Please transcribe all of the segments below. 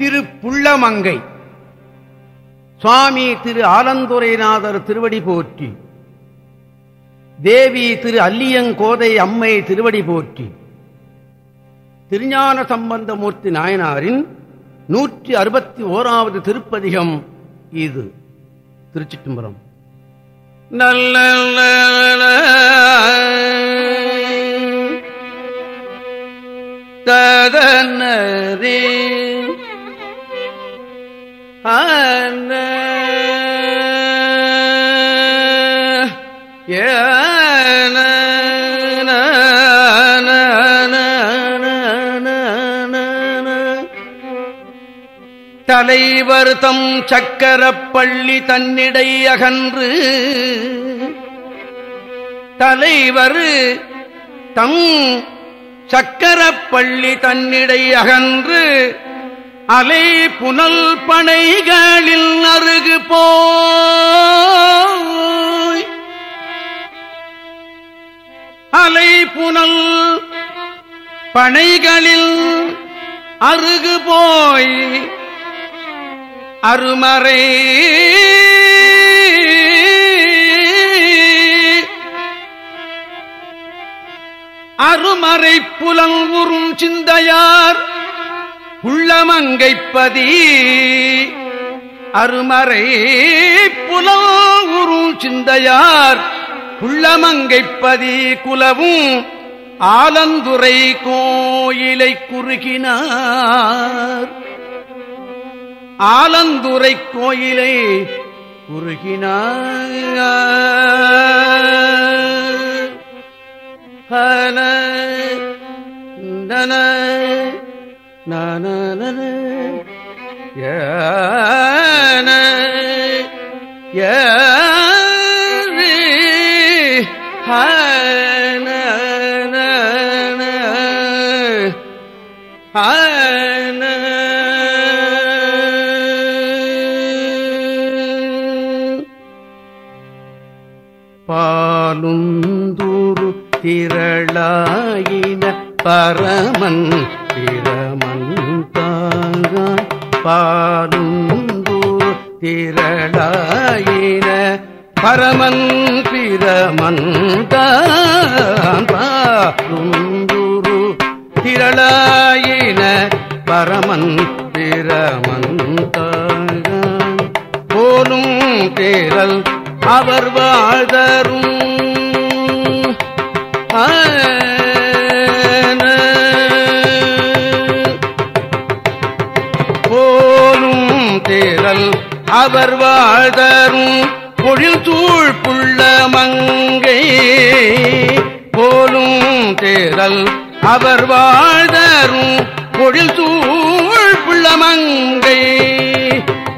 திரு புள்ளமங்கை சுவாமி திரு ஆலந்துரைநாதர் திருவடி போற்றி. தேவி திரு அல்லியங்கோதை அம்மை திருவடி போற்றி. திருஞான சம்பந்தமூர்த்தி நாயனாரின் நூற்றி அறுபத்தி ஓராவது திருப்பதிகம் இது. திருச்சிட்டும்பரம் நல்ல ததனரே தலைவர் தம் சக்கரப்பள்ளி தன்னிடை அகன்று தலைவர் தம் சக்கரப்பள்ளி தன்னிடை அகன்று அலை புனல் பனைகளில் அருகு போய். அலை புனல் பனைகளில் அருகு போய். அருமறை அருமறை புலங்குறும் சிந்தையார் உள்ளமங்கைப்பதி. அருமறை புலங்குறும் சிந்தையார் உள்ளமங்கைப்பதி குலவும் ஆலந்துரை கோயிலை குறுகினார். ஆலந்துரை கோயிலை குறுகினார். ஹன நன நன திரளாயின பரமன் பரமன் பிரமன் திரளாயின பரமன் பிரமன் போலும் தேரல் அவர் வாழ்தரும். போலும் தேரல் அவர் வாழ்தரும். பொழில் தூள் புள்ள மங்கை போலும் தேரல் அவர் வாழ்தரும். பொழில் தூள் புள்ள மங்கை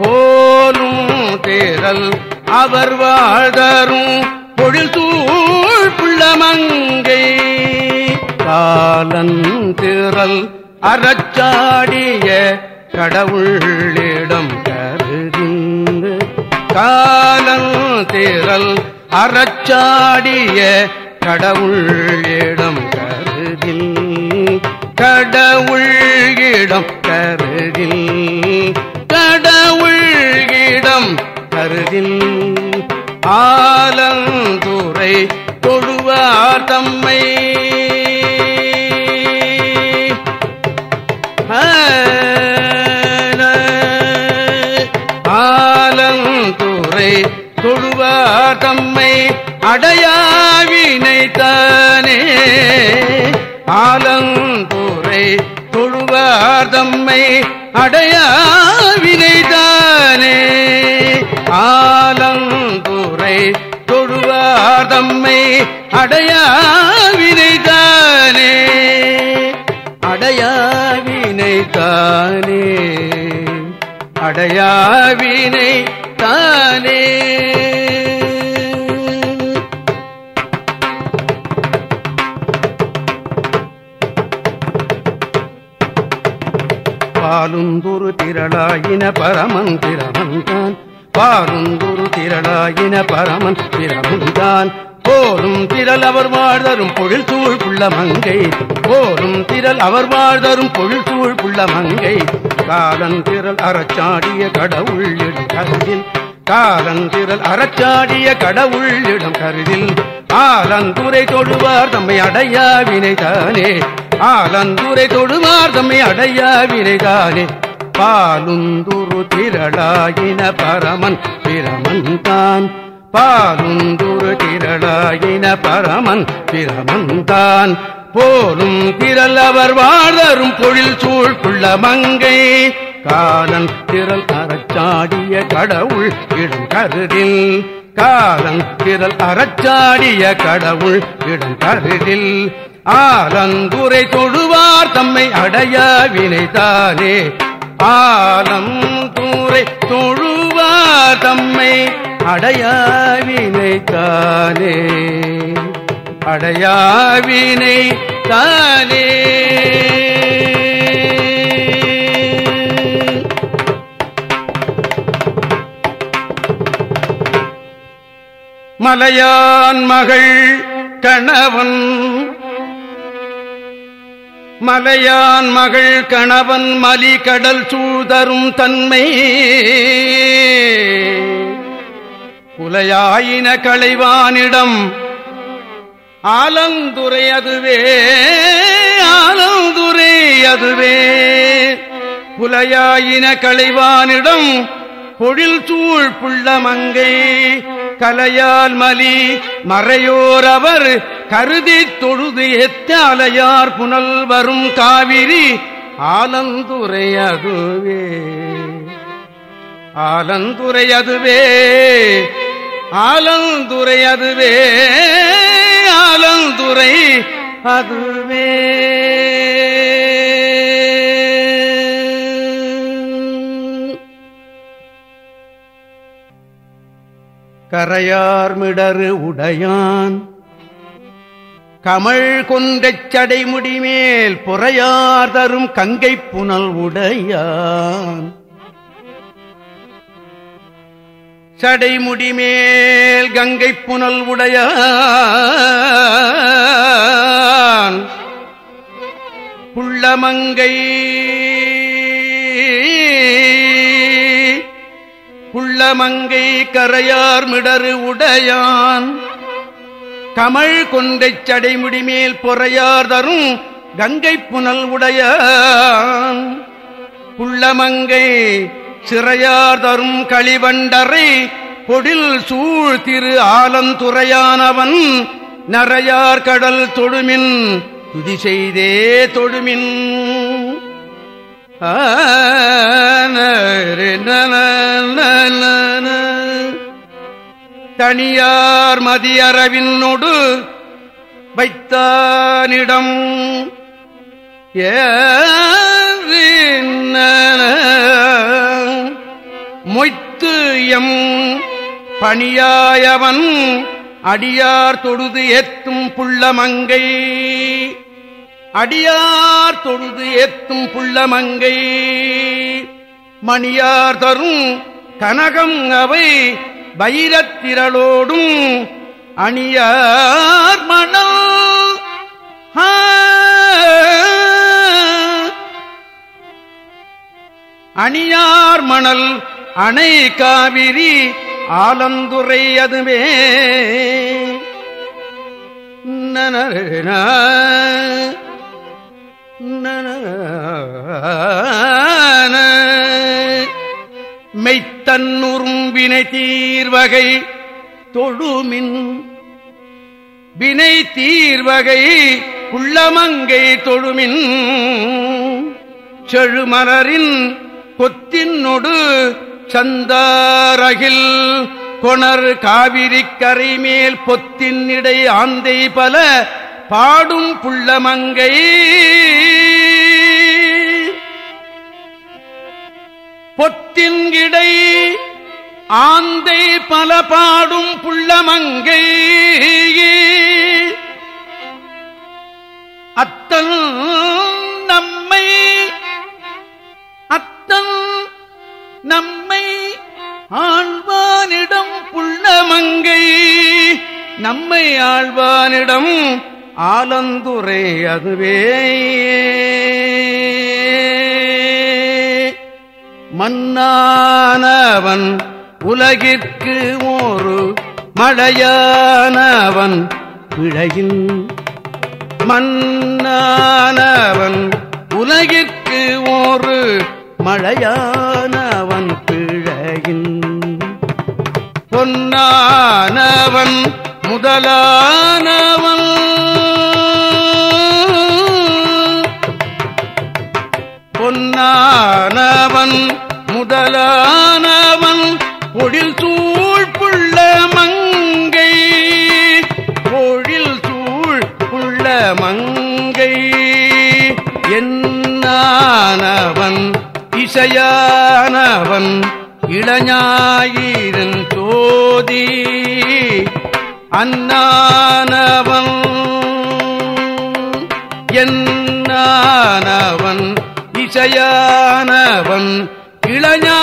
போலும் தேரல் அவர் வாழ்தரும். பொழில் தூள் புள்ள மங்கை காலன் திரல் அறச்சாடிய கடவுளிடம் காலன் திரல் அறச்சாடிய கடவுளிடம் கருதில். கடவுள் இடம் கருதில். கடவுள் இடம் கருதில். ஆலம் அடையாவினைதானே ஆலங்குறை தானே ஆலந்துரை தொழுவார் தம்மை அடையாவினை தானே அடையாவினை தானே பாலுந்துரு திரளாயின பரமன் பிரமன் தான். பாலுந்துரு திரளாயின பரமன் பிரமன்தான் போரும் திரள் அவர் வாழ்தரும் பொழில் சூழ் புள்ள மங்கை. போரும் திரள் அவர் வாழ்தரும் பொழில் சூழ் புள்ள மங்கை. காலன் அறச்சாடிய கடவுள் இடம் கருதில். காலந்திரள் அறச்சாடிய கடவுள் இடம் கருதில். ஆலந்துரை தொழுவார் தம்மை அடையா வினைதானே. ஆலந்துரை தொழுவார் தம்மை அடையா வினைதானே. பாலுந்துரு திரளாயின பரமன் பிரமன் தான். பாலுந்துரு திரளாயின பரமன் பிரமன் தான். போலும் திரள் அவர் வாழரும் பொழில் சூழ்குள்ள மங்கை. காலன் திரள் அறச்சாடிய கடவுள் இடம் கருதில். காலன் திரள் அறச்சாடிய கடவுள் இடம் கருதில் ஆலந்துரை தொழுவார் தம்மை அடைய வினைதானே ஆலம் தூரை தொழுவார் தம்மை அடையாவினை தானே அடையாவினை தானே மலையான் மகள் கணவன். மலையான் மகள் கணவன் மலி கடல் சூதரும் தன்மை. புலையாயின களைவானிடம் ஆலந்துரை அதுவே ஆலந்துரை அதுவே. புலையாயின களைவானிடம் பொழில் சூழ் புள்ள மங்கை. கலையால் மலி மறையோர் அவர் கருதி தொழுது எத்த அலையார் புனல் வரும் காவிரி ஆலந்துரை அதுவே. ஆலந்துரை அதுவே. ஆலந்துரை அதுவே. ஆலந்துரை அதுவே. கரையார்மிடரு உடையான். கமல் கொண்டச் சடைமுடிமேல் புறையார் தரும் கங்கை புனல் உடையான். சடைமுடிமேல் கங்கை புனல் உடையான். புள்ளமங்கை புள்ளமங்கை கரையார் மிடறு உடையான். கமல் கொண்டைச் சடைமுடிமேல் பொறையார் தரும் கங்கை புனல் உடையான். புள்ளமங்கை சிறையார் தரும் களிவண்டரை பொடில் சூழ் திரு ஆலந்துறையானவன். நரையார் கடல் தொடுமின் துதி செய்தே தொடுமின். தனியார் மதியரவினொடு வைத்தானிடம் மொய்த்து எம் பணியாயவன் அடியார் தொழுது ஏத்தும் புள்ளமங்கை அடியார் தொழுது ஏத்தும் புள்ளமங்கை. மணியார் தரும் கனகம் அவை வைரத்திரளோடும் அணியார் மணல். அணியார் மணல் அணை காவிரி ஆலந்துரை அதுவே. நன மெய்த்தன்னுறும்பினை தீர்வகை தொழுமின். வினை தீர்வகை உள்ளமங்கை தொழுமின். செழுமலரின் கொத்தினொடு சந்தாரகில் கொணர் காவிரிக்கரை மேல் பொத்தின் இடை ஆந்தை பல பாடும் புள்ளமங்கை. பொத்தின் இடை ஆந்தை பல பாடும் புள்ளமங்கை. அத்தல் நம்மை அத்தல் நம்மை ஆழ்வானிடம் புள்ளமங்கை. நம்மை ஆழ்வானிடம் ஆலந்துரை அதுவே. மன்னானவன் உலகிற்கு ஒரு மழையானவன் பிழையில் மன்னானவன் உலகிற்கு ஒரு மழையானவன் பிழையில் பொன்னானவன் முதலானவன். பொன்னானவன் முதலானவன் பொழில் சூழ் புள்ள மங்கை. பொழில் சூழ் புள்ள மங்கை. என்னானவன்? இசையானவன்? இளஞாயிரன் சோதி. அன்னானவன்? என்னானவன்? இசையானவன்? இளஞாயிரன்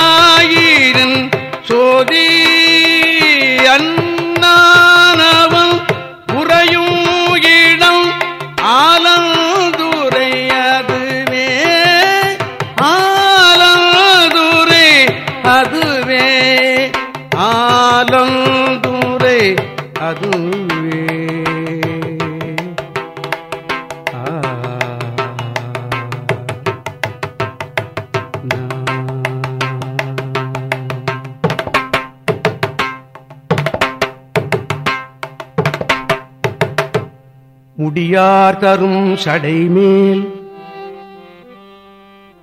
முடியார் தரும் சடைமேல்.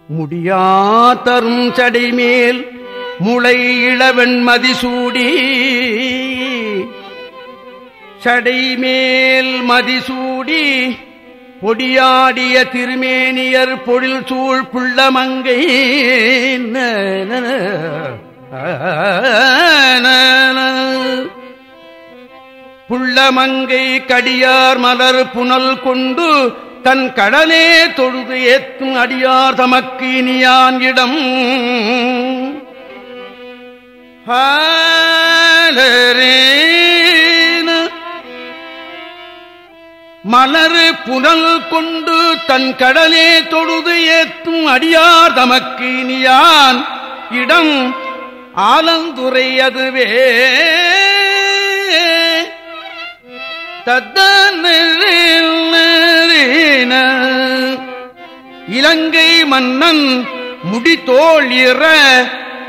முடியார் தரும் சடைமேல் முளை இளவன் மதிசூடி. சடைமேல் மதிசூடி பொடியாடிய திருமேனியர் பொழில் சூழ் புள்ளமங்கை நன புள்ளமங்கை கடியார் மலர் புனல் கொண்டு தன் கடலே தொழுது ஏத்தும் அடியார் தமக்கு இனியான் இடம். மலரு புனல் கொண்டு தன் கடலே தொழுது ஏத்தும் அடியார் தமக்கு இனியான் இடம். ஆலந்துரை அதுவே. தத்தன இலங்கை மன்னன் முடித்தோள் இற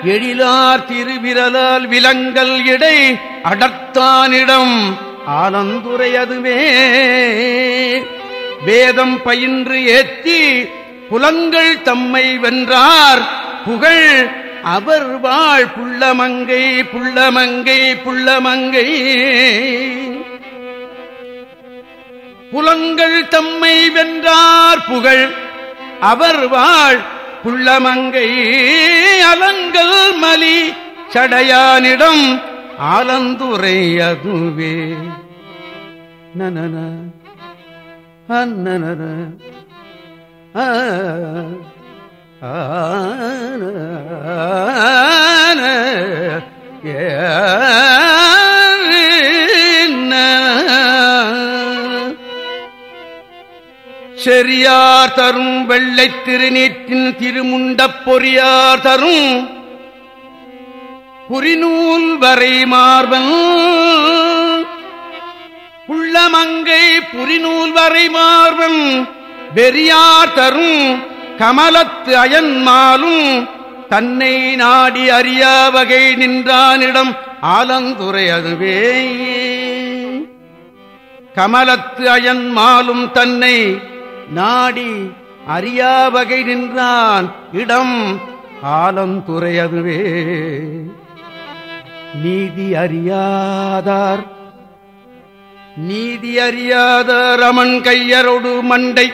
எழிலார் திருவிரலால் விலங்கல் இடை அடர்த்தானிடம் ஆனந்துரை அதுவே. வேதம் பயின்று ஏத்தி புலங்கள் தம்மை வென்றார். புகழ் அவர் வாழ் புள்ளமங்கை புள்ளமங்கை புள்ளமங்கை. புலங்கள் தம்மை வென்றார் புகழ். அவர் வாழ் புள்ளமங்கை அலங்கல் மலி சடையானிடம் ஆலந்துரை அதுவே. நனன அன்னன ஆன ஏ செரியார் தரும் வெள்ளைத் திருநீற்றின் திருமுண்டப் பொறியார் தரும் புரிநூல் வரை மார்பன். உள்ளமங்கை புரிநூல் வரை மார்பன். வெறியார் தரும் கமலத்து அயன்மாலும் தன்னை நாடி அறியா வகை நின்றானிடம் ஆலந்துரை அதுவே. கமலத்து அயன் மாலும் தன்னை நாடி அறியா வகை நின்றான் இடம் ஆலந்துறையதுவே நீதி அறியாதார். நீதி அறியாதார் அமன் கையரோடு மண்டை.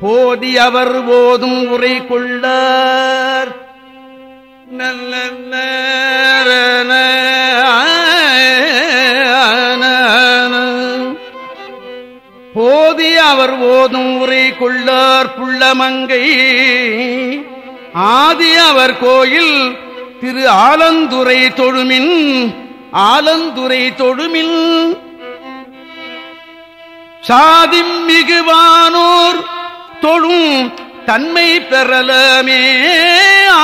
போதி அவர் போதும் உரை கொள்ளார். நல்ல போதி அவர் ஓதும் உரை கொள்ளார் புள்ளமங்கை. ஆதி அவர் கோயில் திரு ஆலந்துரை தொழுமின் ஆலந்துரை தொழுமின். சாதிம் மிகுவானோர் தொழும் தன்மை பெறலமே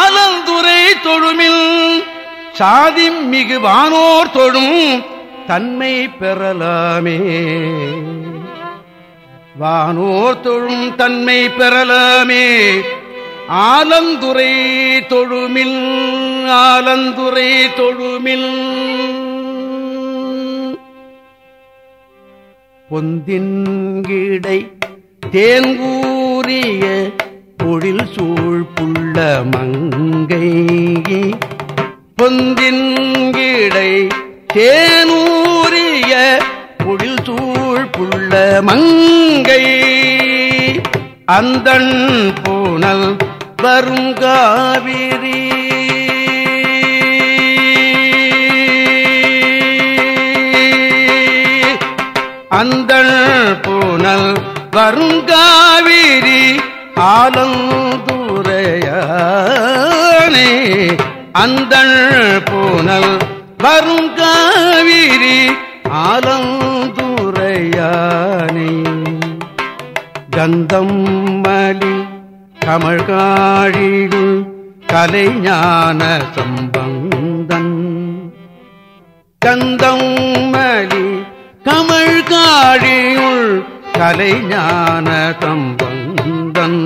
ஆலந்துரை தொழுமில் சாதிம் மிகுவானோர் தொழும் தன்மை பெறலாமே. வானோர் தொழும் தன்மை பெறலாமே. ஆலந்துரை தொழுமில் ஆலந்துரை தொழுமில். பொந்தின்கிடை தேங்கூரிய பொழில் சூழ்புள்ள மங்கை. பொந்தின்கிடை தேனூரிய புள்ள மங்கை அந்தன் பூனல் வருங்காவிரி அந்தள் பூனல் வருங்காவிரி ஆலந்துரையானே. அந்தள் பூனல் வருங்காவிரி கந்தம் மலி கமழ்காழிகள் கலைஞான சம்பந்தன். கந்தம் மலி கமழ்காழியுள் கலைஞான தம்பந்தன்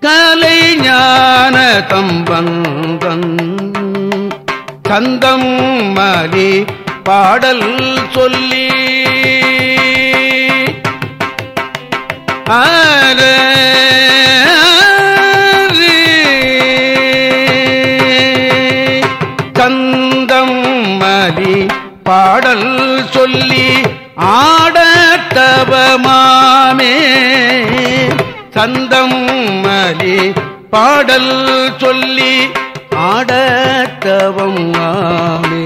கலைஞான தம்பந்தன் கந்தம் மலி பாடல் சொல்லி கந்தம் மலி பாடல் சொல்லி ஆடத்தவமாமே சந்தம் மலி பாடல் சொல்லி ஆடத்தவம் மாமே.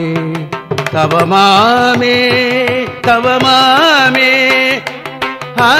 தவமாமே தவமாமே ஆ